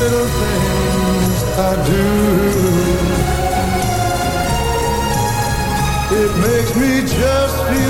little things I do. It makes me just feel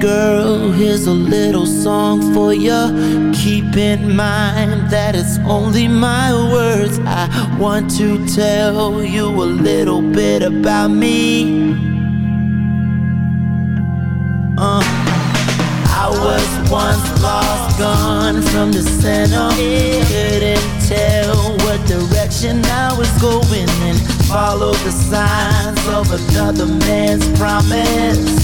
Girl, here's a little song for you. Keep in mind that it's only my words. I want to tell you a little bit about me. Uh, I was once lost, gone from the center. Couldn't tell what direction I was going and follow the signs of another man's promise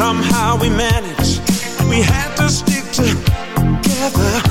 Somehow we managed. We had to stick together.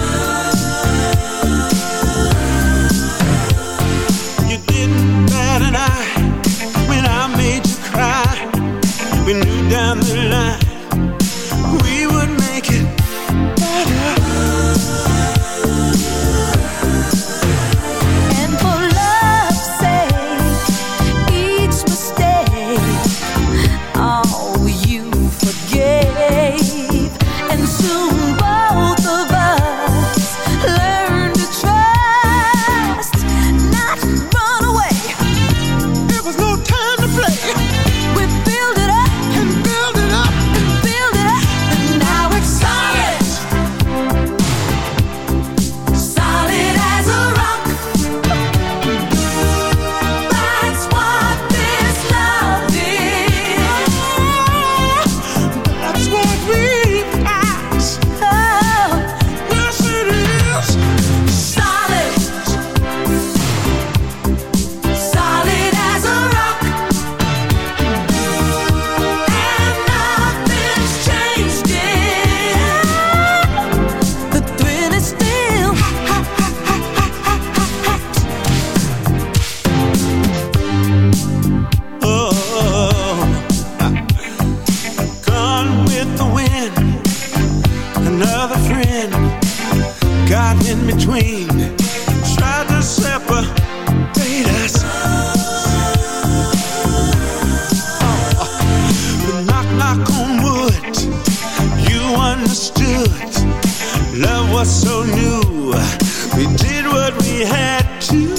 To.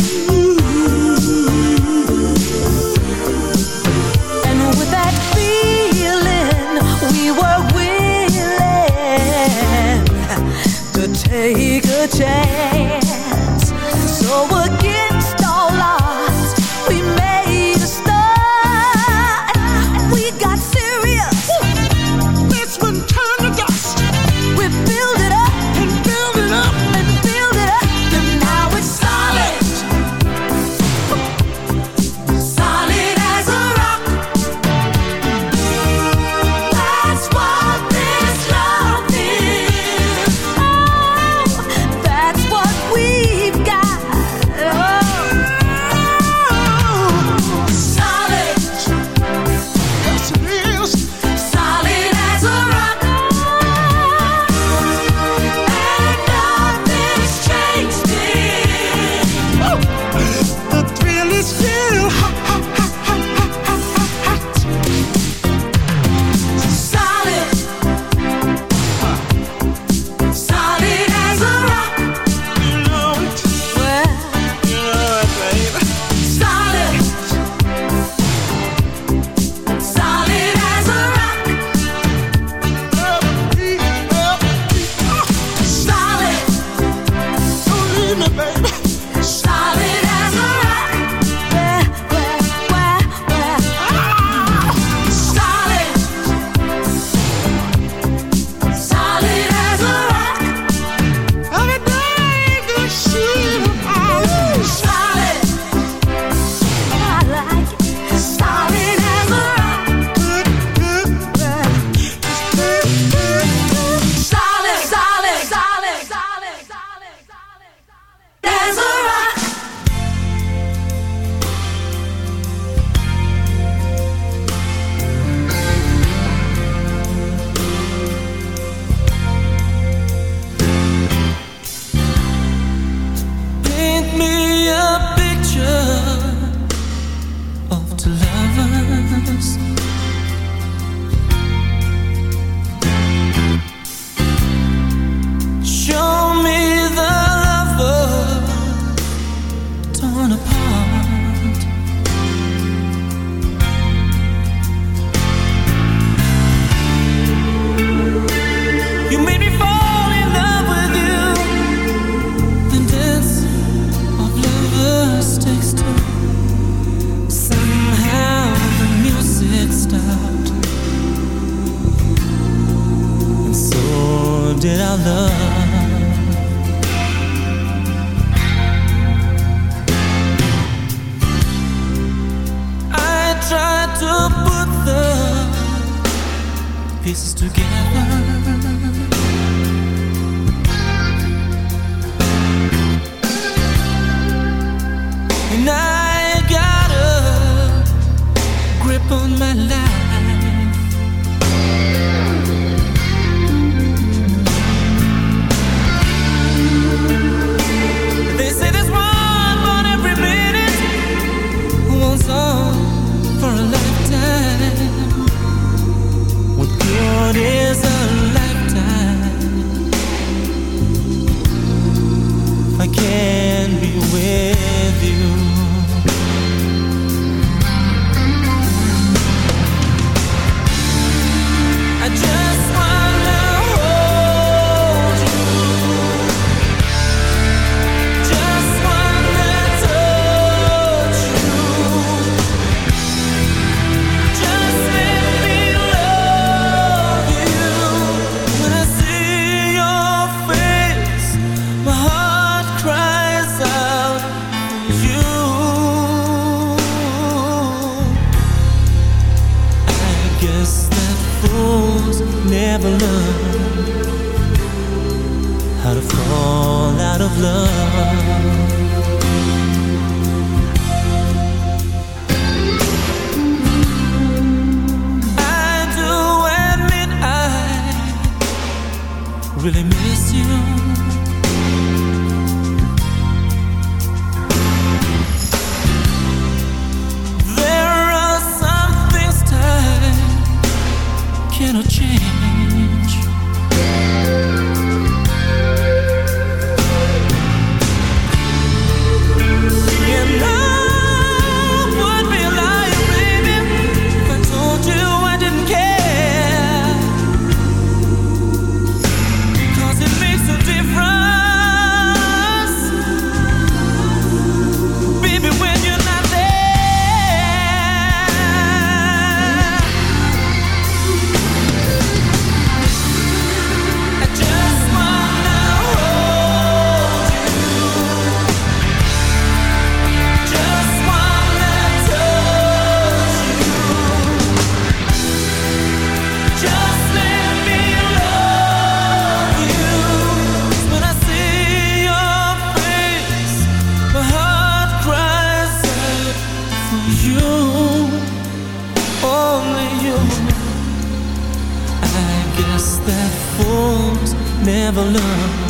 never learn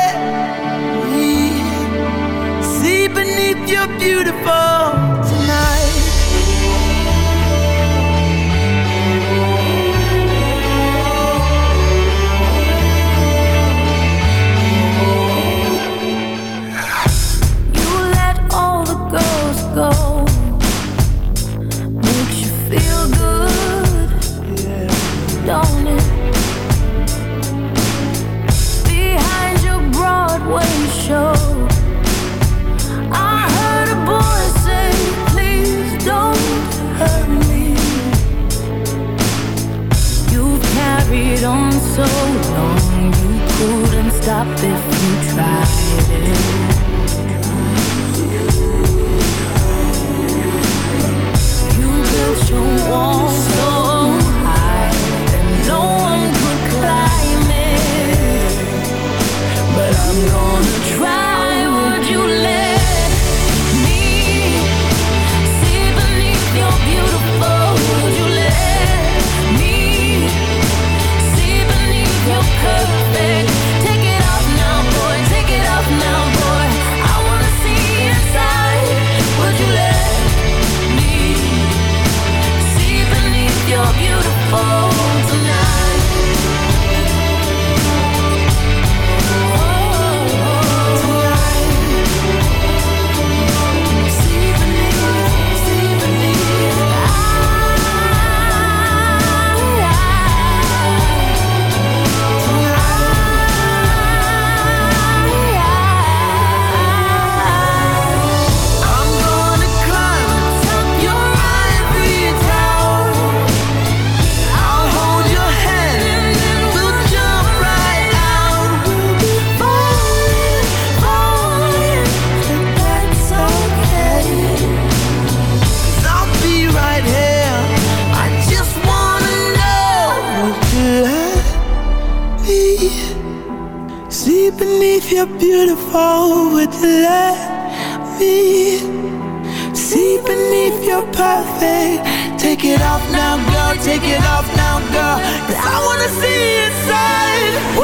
you're beautiful.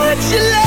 what you love.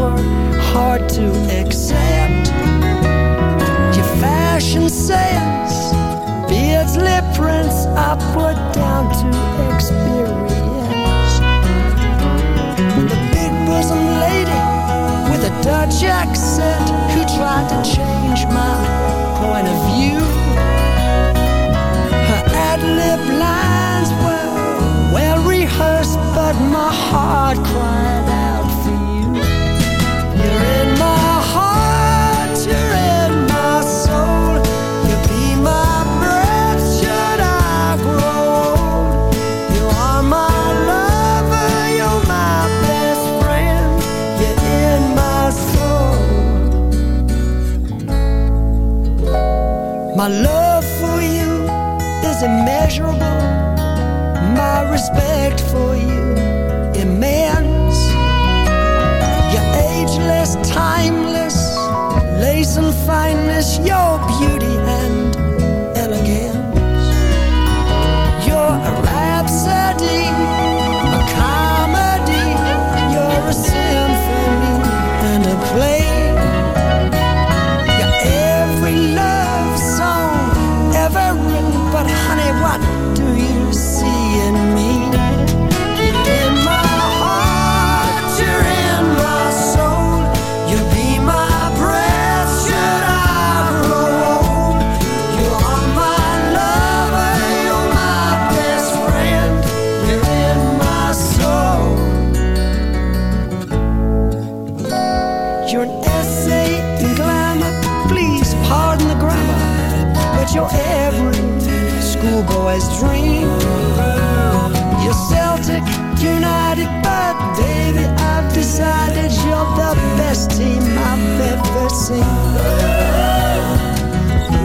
Were hard to accept. Your fashion sense, beards, lip prints, I put down to experience. The big bosom lady with a Dutch accent United, but baby, I've decided you're the best team I've ever seen.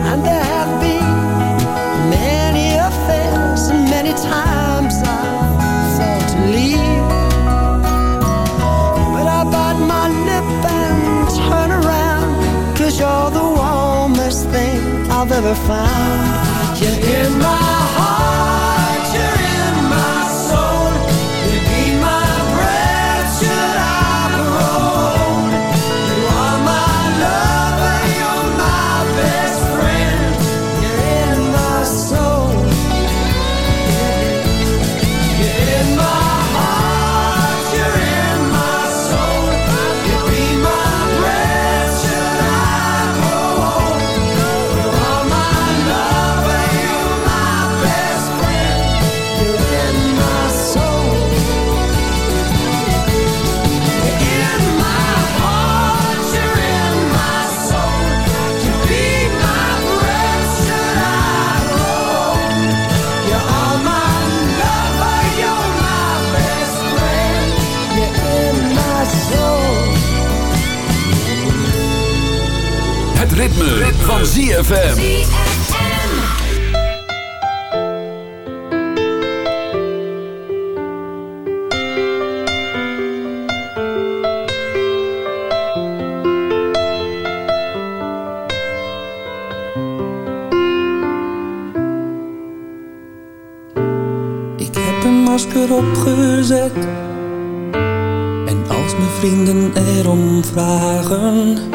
And there have been many affairs, and many times I've thought to leave. But I bite my lip and turn around Cause you're the warmest thing I've ever found You're in my heart, Het ritme, van ZFM. Ik heb een masker opgezet En als mijn vrienden erom vragen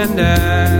And I.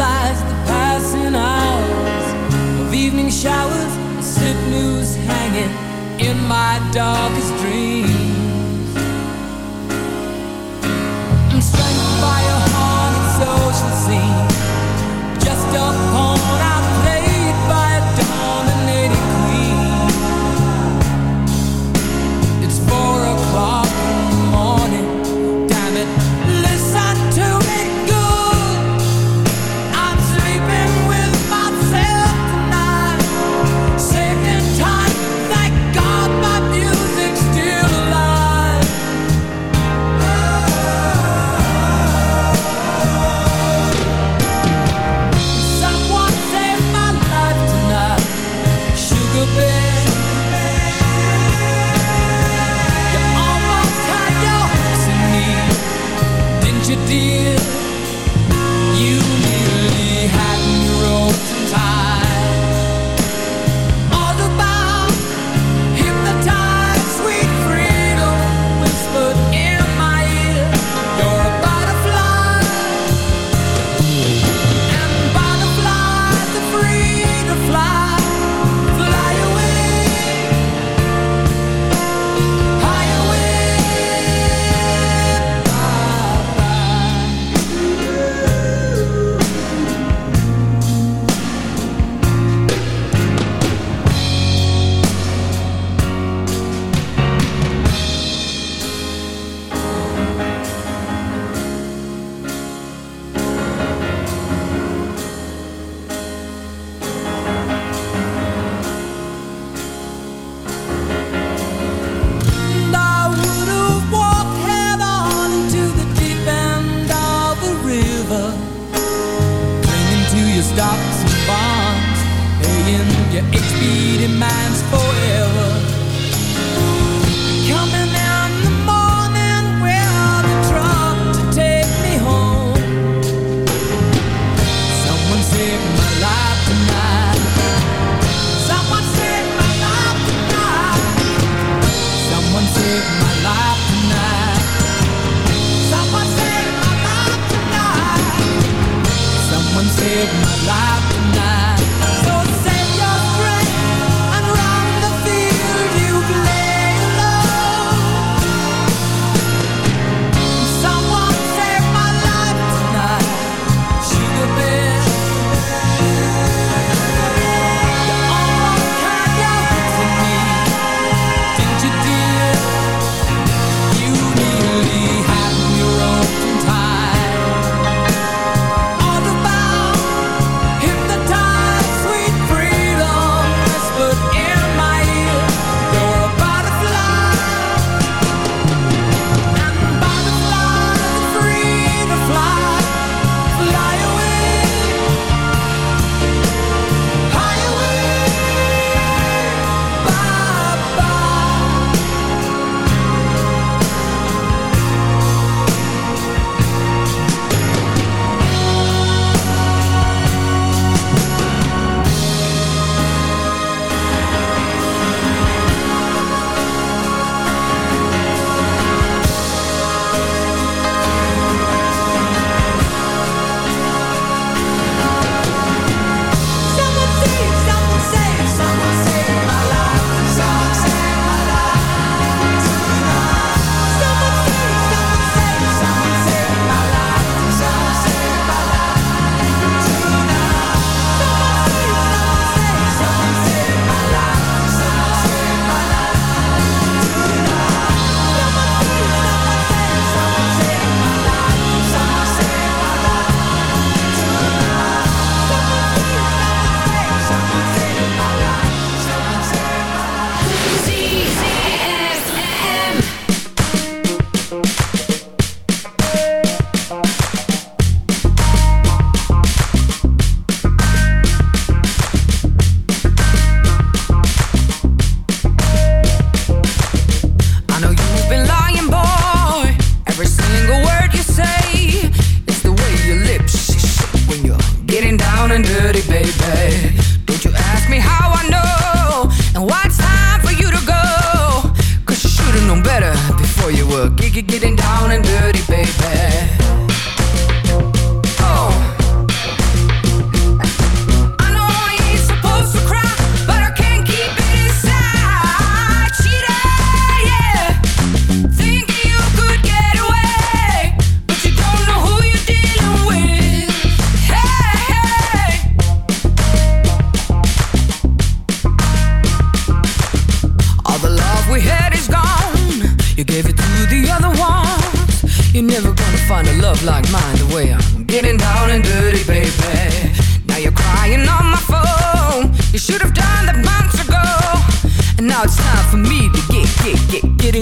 lies the passing hours of evening showers, slip news hanging in my darkest dreams. I'm strangled by a haunted social scene, just up.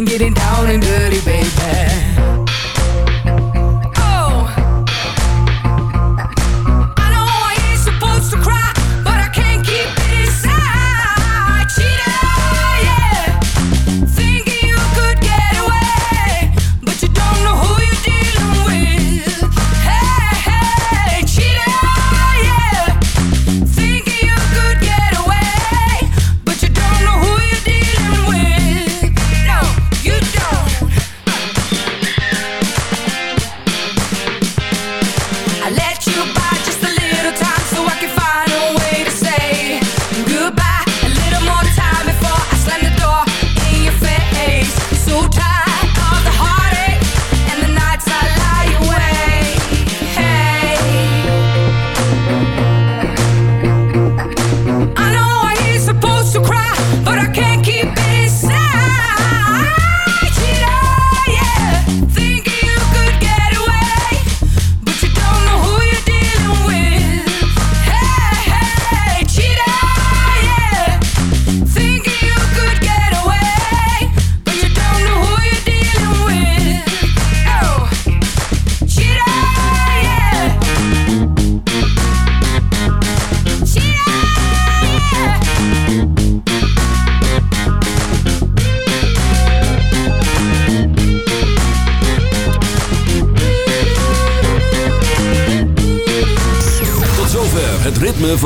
getting down and dirty